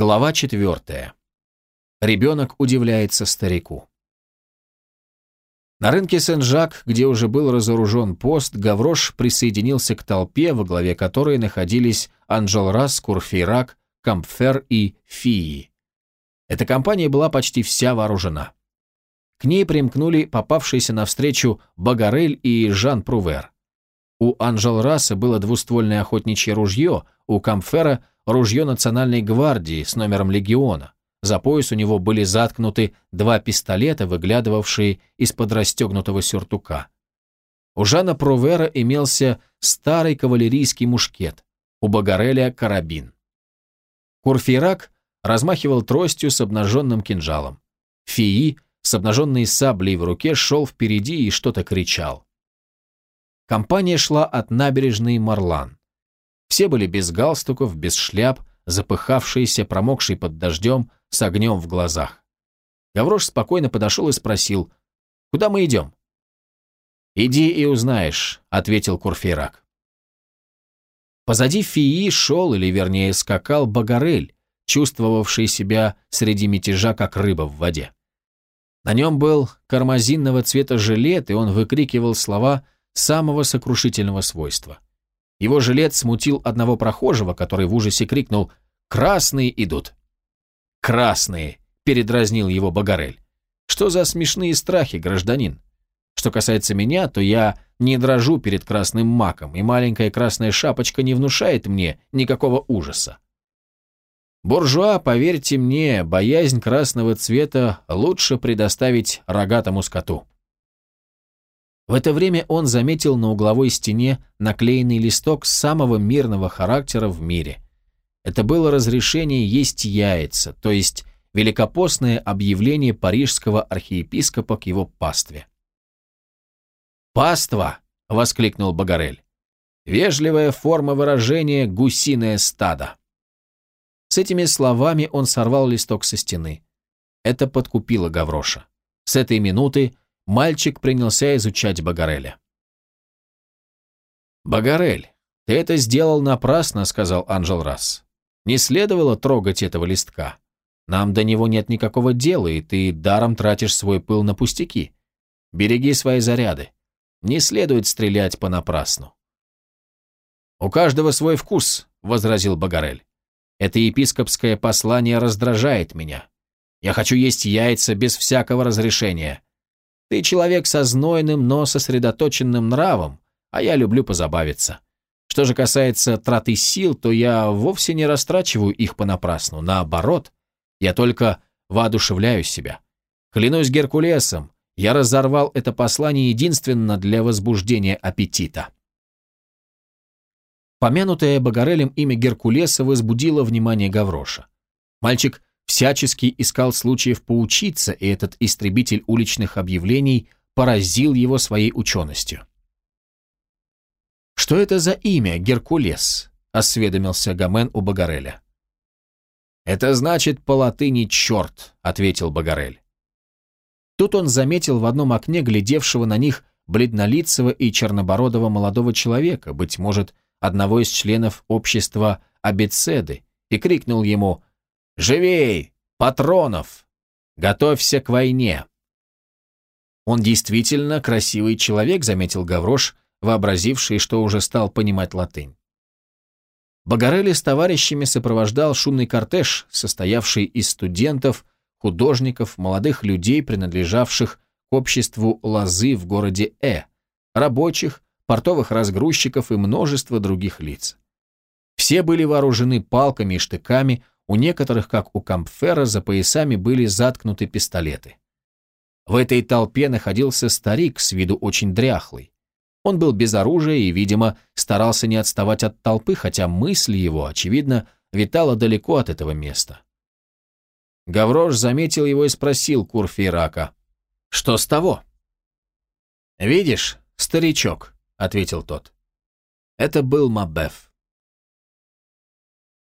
Глава четвертая. Ребенок удивляется старику. На рынке Сен-Жак, где уже был разоружен пост, Гаврош присоединился к толпе, во главе которой находились Анжелрас, Курфейрак, Кампфер и Фии. Эта компания была почти вся вооружена. К ней примкнули попавшиеся навстречу Багарель и Жан Прувер. У Анжелраса было двуствольное охотничье ружье, у Камфера – ружье Национальной гвардии с номером легиона. За пояс у него были заткнуты два пистолета, выглядывавшие из-под расстегнутого сюртука. У Жана Провера имелся старый кавалерийский мушкет, у Багареля – карабин. Курфейрак размахивал тростью с обнаженным кинжалом. Фии с обнаженной саблей в руке шел впереди и что-то кричал. Компания шла от набережной Марлан. Все были без галстуков, без шляп, запыхавшиеся, промокшие под дождем, с огнем в глазах. Гаврош спокойно подошел и спросил, «Куда мы идем?» «Иди и узнаешь», — ответил Курфейрак. Позади Фии шел, или вернее скакал, Багарель, чувствовавший себя среди мятежа, как рыба в воде. На нем был кармазинного цвета жилет, и он выкрикивал слова самого сокрушительного свойства. Его жилет смутил одного прохожего, который в ужасе крикнул «Красные идут!» «Красные!» – передразнил его Багарель. «Что за смешные страхи, гражданин? Что касается меня, то я не дрожу перед красным маком, и маленькая красная шапочка не внушает мне никакого ужаса. Буржуа, поверьте мне, боязнь красного цвета лучше предоставить рогатому скоту. В это время он заметил на угловой стене наклеенный листок самого мирного характера в мире. Это было разрешение есть яйца, то есть великопостное объявление парижского архиепископа к его пастве. «Паства!» — воскликнул Багарель. «Вежливая форма выражения «гусиное стадо». С этими словами он сорвал листок со стены. Это подкупило Гавроша. С этой минуты мальчик принялся изучать Багареля. «Багарель, ты это сделал напрасно», — сказал Анжел Расс. «Не следовало трогать этого листка. Нам до него нет никакого дела, и ты даром тратишь свой пыл на пустяки. Береги свои заряды. Не следует стрелять понапрасну». «У каждого свой вкус», — возразил Багарель. «Это епископское послание раздражает меня. Я хочу есть яйца без всякого разрешения. Ты человек со знойным, но сосредоточенным нравом, а я люблю позабавиться. Что же касается траты сил, то я вовсе не растрачиваю их понапрасну. Наоборот, я только воодушевляю себя. Клянусь Геркулесом, я разорвал это послание единственно для возбуждения аппетита. Помянутое Багарелем имя Геркулеса возбудило внимание Гавроша. Мальчик всячески искал случаев поучиться, и этот истребитель уличных объявлений поразил его своей ученостью. «Что это за имя, Геркулес?» — осведомился Гомен у Багареля. «Это значит по латыни «черт», — ответил Багарель. Тут он заметил в одном окне глядевшего на них бледнолицего и чернобородого молодого человека, быть может, одного из членов общества Абецеды, и крикнул ему «Живей! Патронов! Готовься к войне!» Он действительно красивый человек, заметил Гаврош, вообразивший, что уже стал понимать латынь. Багарелли с товарищами сопровождал шумный кортеж, состоявший из студентов, художников, молодых людей, принадлежавших к обществу лозы в городе Э, рабочих, портовых разгрузчиков и множество других лиц. Все были вооружены палками и штыками, у некоторых, как у Кампфера, за поясами были заткнуты пистолеты. В этой толпе находился старик, с виду очень дряхлый. Он был без оружия и, видимо, старался не отставать от толпы, хотя мысль его, очевидно, витала далеко от этого места. Гаврош заметил его и спросил Курфейрака, «Что с того?» «Видишь, старичок», — ответил тот. Это был Мабеф.